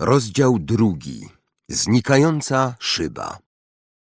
Rozdział drugi. Znikająca szyba.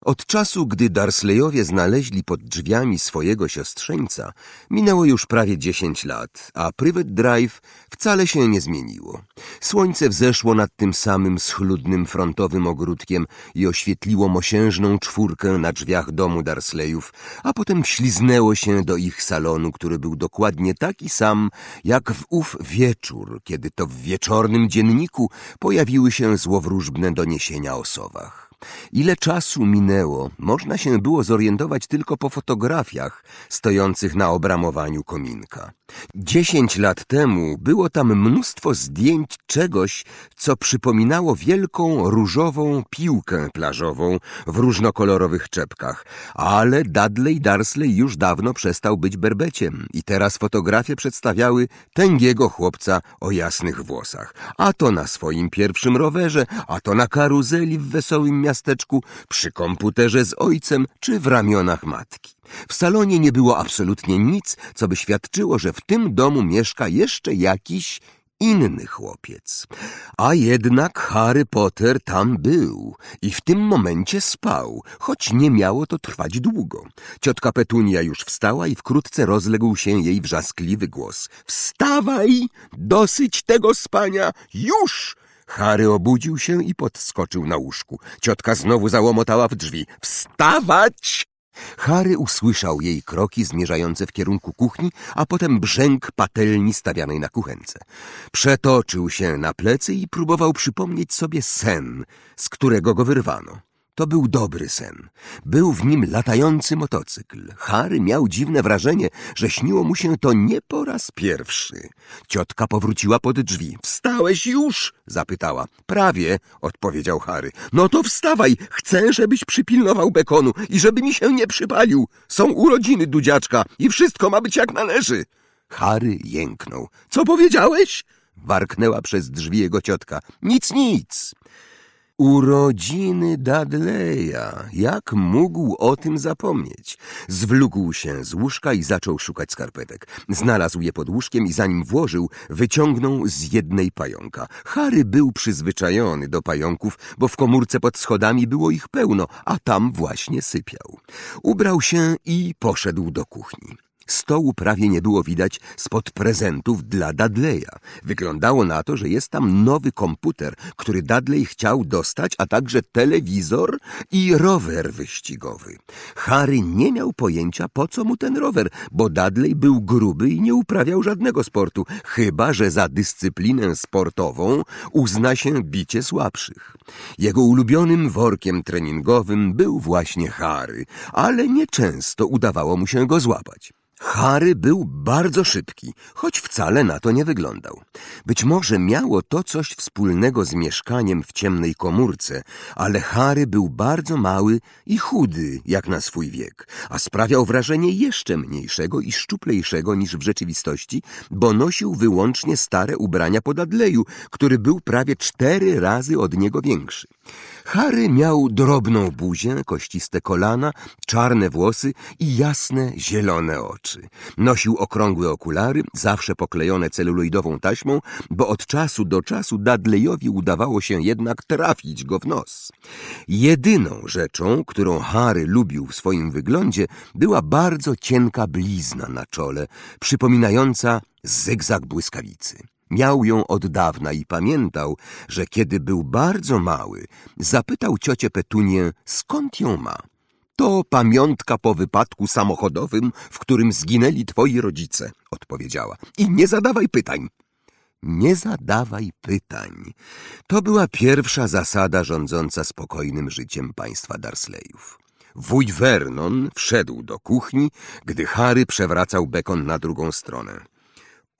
Od czasu, gdy Darsleyowie znaleźli pod drzwiami swojego siostrzeńca, minęło już prawie dziesięć lat, a Private Drive wcale się nie zmieniło. Słońce wzeszło nad tym samym schludnym frontowym ogródkiem i oświetliło mosiężną czwórkę na drzwiach domu Darsleyów, a potem śliznęło się do ich salonu, który był dokładnie taki sam, jak w ów wieczór, kiedy to w wieczornym dzienniku pojawiły się złowróżbne doniesienia o sowach. Ile czasu minęło, można się było zorientować tylko po fotografiach stojących na obramowaniu kominka. Dziesięć lat temu było tam mnóstwo zdjęć czegoś, co przypominało wielką różową piłkę plażową w różnokolorowych czepkach, ale Dudley Darsley już dawno przestał być berbeciem i teraz fotografie przedstawiały tęgiego chłopca o jasnych włosach, a to na swoim pierwszym rowerze, a to na karuzeli w wesołym miasteczku, przy komputerze z ojcem czy w ramionach matki. W salonie nie było absolutnie nic, co by świadczyło, że w tym domu mieszka jeszcze jakiś inny chłopiec. A jednak Harry Potter tam był i w tym momencie spał, choć nie miało to trwać długo. Ciotka Petunia już wstała i wkrótce rozległ się jej wrzaskliwy głos. Wstawaj! Dosyć tego spania! Już! Harry obudził się i podskoczył na łóżku. Ciotka znowu załomotała w drzwi. Wstawać! Harry usłyszał jej kroki zmierzające w kierunku kuchni, a potem brzęk patelni stawianej na kuchence. Przetoczył się na plecy i próbował przypomnieć sobie sen, z którego go wyrwano. To był dobry sen. Był w nim latający motocykl. Harry miał dziwne wrażenie, że śniło mu się to nie po raz pierwszy. Ciotka powróciła pod drzwi. Wstałeś już? zapytała. Prawie, odpowiedział Harry. No to wstawaj, chcę, żebyś przypilnował bekonu i żeby mi się nie przypalił. Są urodziny dudziaczka i wszystko ma być jak należy. Harry jęknął. Co powiedziałeś? Warknęła przez drzwi jego ciotka. Nic, nic. Urodziny Dudleya. Jak mógł o tym zapomnieć? Zwlókł się z łóżka i zaczął szukać skarpetek. Znalazł je pod łóżkiem i zanim włożył, wyciągnął z jednej pająka. Harry był przyzwyczajony do pająków, bo w komórce pod schodami było ich pełno, a tam właśnie sypiał. Ubrał się i poszedł do kuchni. Stołu prawie nie było widać spod prezentów dla Dudleya. Wyglądało na to, że jest tam nowy komputer, który Dudley chciał dostać, a także telewizor i rower wyścigowy. Harry nie miał pojęcia, po co mu ten rower, bo Dudley był gruby i nie uprawiał żadnego sportu, chyba że za dyscyplinę sportową uzna się bicie słabszych. Jego ulubionym workiem treningowym był właśnie Harry, ale nieczęsto udawało mu się go złapać. Harry był bardzo szybki, choć wcale na to nie wyglądał. Być może miało to coś wspólnego z mieszkaniem w ciemnej komórce, ale Harry był bardzo mały i chudy jak na swój wiek, a sprawiał wrażenie jeszcze mniejszego i szczuplejszego niż w rzeczywistości, bo nosił wyłącznie stare ubrania po Dudleyu, który był prawie cztery razy od niego większy. Harry miał drobną buzię, kościste kolana, czarne włosy i jasne, zielone oczy. Nosił okrągłe okulary, zawsze poklejone celuloidową taśmą, bo od czasu do czasu Dudleyowi udawało się jednak trafić go w nos. Jedyną rzeczą, którą Harry lubił w swoim wyglądzie, była bardzo cienka blizna na czole, przypominająca zygzak błyskawicy. Miał ją od dawna i pamiętał, że kiedy był bardzo mały, zapytał ciocię Petunię, skąd ją ma. To pamiątka po wypadku samochodowym, w którym zginęli twoi rodzice, odpowiedziała. I nie zadawaj pytań. Nie zadawaj pytań. To była pierwsza zasada rządząca spokojnym życiem państwa Darsleyów. Wuj Vernon wszedł do kuchni, gdy Harry przewracał bekon na drugą stronę.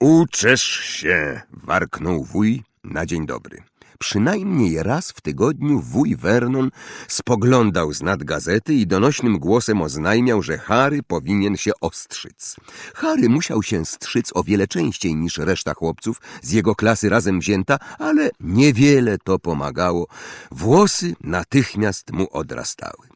Uczesz się, warknął wuj na dzień dobry. Przynajmniej raz w tygodniu wuj Vernon spoglądał z nad gazety i donośnym głosem oznajmiał, że Harry powinien się ostrzyc. Harry musiał się strzyc o wiele częściej niż reszta chłopców z jego klasy razem wzięta, ale niewiele to pomagało. Włosy natychmiast mu odrastały.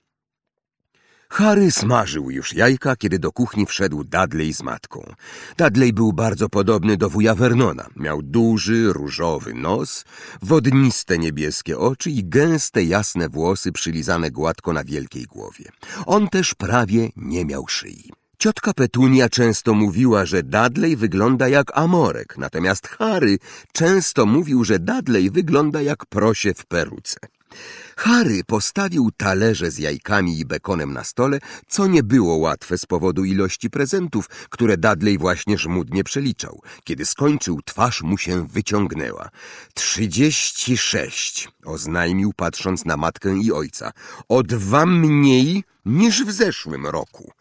Harry smażył już jajka, kiedy do kuchni wszedł Dudley z matką. Dudley był bardzo podobny do wuja Vernona. Miał duży, różowy nos, wodniste niebieskie oczy i gęste, jasne włosy przylizane gładko na wielkiej głowie. On też prawie nie miał szyi. Ciotka Petunia często mówiła, że Dudley wygląda jak Amorek, natomiast Harry często mówił, że Dudley wygląda jak prosie w peruce. Harry postawił talerze z jajkami i bekonem na stole, co nie było łatwe z powodu ilości prezentów, które Dudley właśnie żmudnie przeliczał. Kiedy skończył, twarz mu się wyciągnęła. Trzydzieści sześć, oznajmił patrząc na matkę i ojca. O dwa mniej niż w zeszłym roku.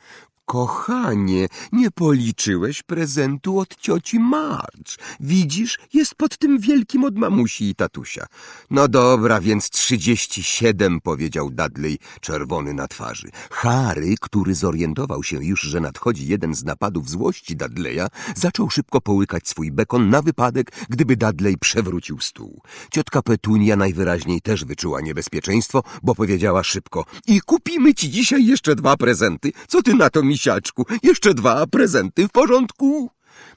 Kochanie, nie policzyłeś prezentu od cioci March. Widzisz, jest pod tym wielkim od mamusi i tatusia. No dobra, więc trzydzieści siedem, powiedział Dudley, czerwony na twarzy. Harry, który zorientował się już, że nadchodzi jeden z napadów złości Dudleya, zaczął szybko połykać swój bekon na wypadek, gdyby Dudley przewrócił stół. Ciotka Petunia najwyraźniej też wyczuła niebezpieczeństwo, bo powiedziała szybko i kupimy ci dzisiaj jeszcze dwa prezenty. Co ty na to, misiaczku? Jeszcze dwa prezenty w porządku?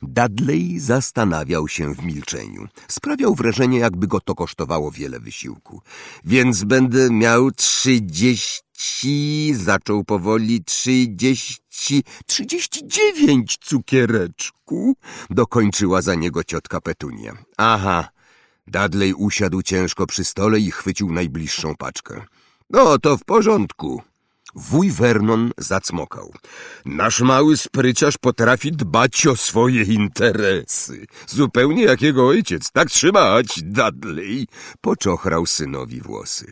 Dudley zastanawiał się w milczeniu. Sprawiał wrażenie, jakby go to kosztowało wiele wysiłku. Więc będę miał trzydzieści, zaczął powoli trzydzieści, trzydzieści dziewięć cukiereczku, dokończyła za niego ciotka Petunia. Aha, Dudley usiadł ciężko przy stole i chwycił najbliższą paczkę. No, to w porządku. Wuj Vernon zacmokał. Nasz mały spryciarz potrafi dbać o swoje interesy. Zupełnie jak jego ojciec. Tak trzymać, Dudley. Poczochrał synowi włosy.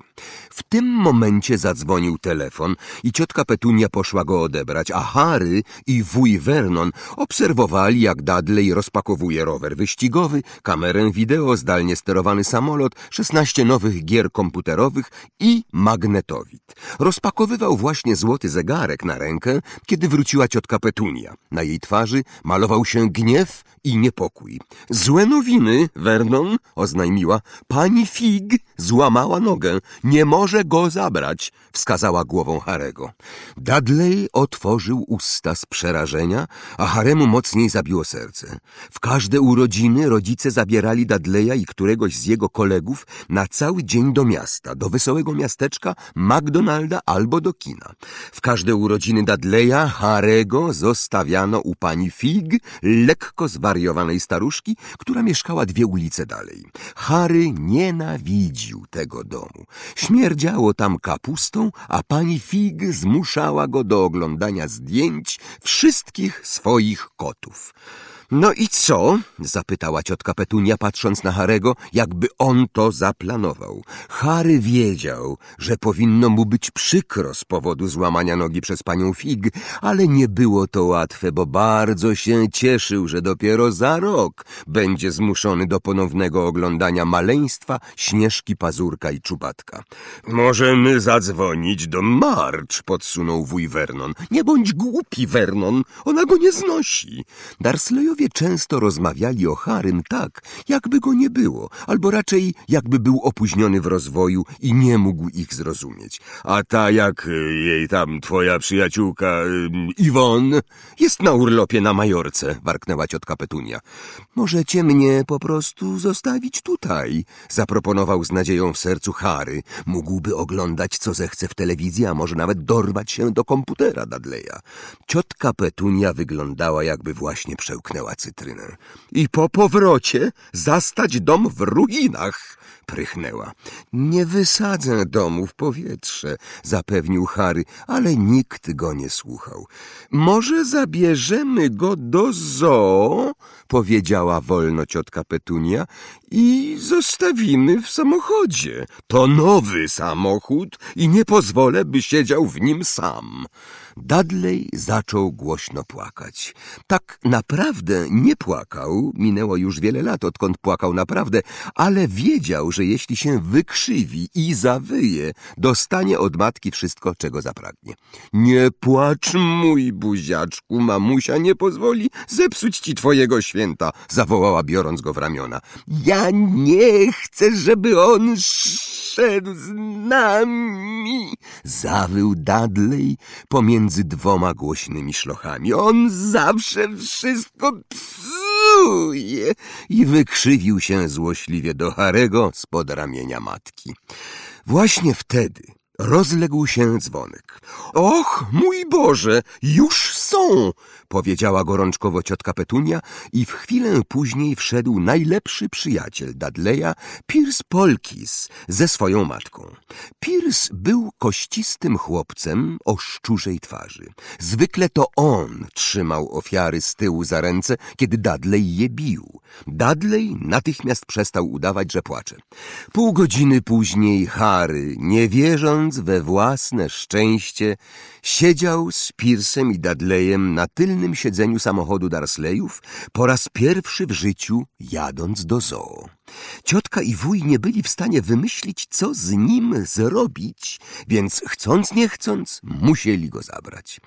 Tym momencie zadzwonił telefon i ciotka Petunia poszła go odebrać, a Harry i wuj Vernon obserwowali, jak Dudley rozpakowuje rower wyścigowy, kamerę wideo, zdalnie sterowany samolot, szesnaście nowych gier komputerowych i magnetowid. Rozpakowywał właśnie złoty zegarek na rękę, kiedy wróciła ciotka Petunia. Na jej twarzy malował się gniew i niepokój. Złe nowiny, Vernon, oznajmiła. Pani Fig złamała nogę. Nie może go zabrać, wskazała głową Harego. Dudley otworzył usta z przerażenia, a Haremu mocniej zabiło serce. W każde urodziny rodzice zabierali Dudleya i któregoś z jego kolegów na cały dzień do miasta, do wesołego miasteczka, McDonalda albo do kina. W każde urodziny Dudleya, Harego zostawiano u pani Fig, lekko zwariowanej staruszki, która mieszkała dwie ulice dalej. Harry nienawidził tego domu. Śmierdziało tam kapustą, a pani Fig zmuszała go do oglądania zdjęć wszystkich swoich kotów. No i co? zapytała ciotka Petunia, patrząc na Harego, jakby on to zaplanował. Harry wiedział, że powinno mu być przykro z powodu złamania nogi przez panią Fig, ale nie było to łatwe, bo bardzo się cieszył, że dopiero za rok będzie zmuszony do ponownego oglądania maleństwa Śnieżki, Pazurka i Czubatka. Możemy zadzwonić do March, podsunął wuj Vernon. Nie bądź głupi, Vernon, ona go nie znosi. Często rozmawiali o Harym tak, jakby go nie było, albo raczej jakby był opóźniony w rozwoju i nie mógł ich zrozumieć. A ta jak y, jej tam twoja przyjaciółka y, Iwon jest na urlopie na Majorce, warknęła ciotka Petunia. Możecie mnie po prostu zostawić tutaj, zaproponował z nadzieją w sercu Harry. Mógłby oglądać, co zechce w telewizji, a może nawet dorwać się do komputera Dudleya. Ciotka Petunia wyglądała, jakby właśnie przełknęła cytrynę. I po powrocie zastać dom w ruinach, prychnęła. Nie wysadzę domu w powietrze, zapewnił Harry, ale nikt go nie słuchał. Może zabierzemy go do zoo, powiedziała wolno ciotka Petunia, i zostawimy w samochodzie. To nowy samochód i nie pozwolę, by siedział w nim sam. Dudley zaczął głośno płakać. Tak naprawdę nie płakał, minęło już wiele lat, odkąd płakał naprawdę, ale wiedział, że jeśli się wykrzywi i zawyje, dostanie od matki wszystko, czego zapragnie. Nie płacz, mój buziaczku, mamusia nie pozwoli zepsuć ci twojego święta, zawołała, biorąc go w ramiona. Ja nie chcę, żeby on... szedł z nami, zawył Dudley pomiędzy dwoma głośnymi szlochami. On zawsze wszystko psuje i wykrzywił się złośliwie do Harego spod ramienia matki. Właśnie wtedy rozległ się dzwonek. Och, mój Boże, już są! Powiedziała gorączkowo ciotka Petunia i w chwilę później wszedł najlepszy przyjaciel Dudleya, Pierce Polkis, ze swoją matką. Pierce był kościstym chłopcem o szczurzej twarzy. Zwykle to on trzymał ofiary z tyłu za ręce, kiedy Dudley je bił. Dudley natychmiast przestał udawać, że płacze. Pół godziny później Harry, nie wierząc we własne szczęście, siedział z Piersem i Dudleyem na tylnym siedzeniu samochodu Darsleyów, po raz pierwszy w życiu jadąc do zoo. Ciotka i wuj nie byli w stanie wymyślić, co z nim zrobić, więc chcąc nie chcąc musieli go zabrać.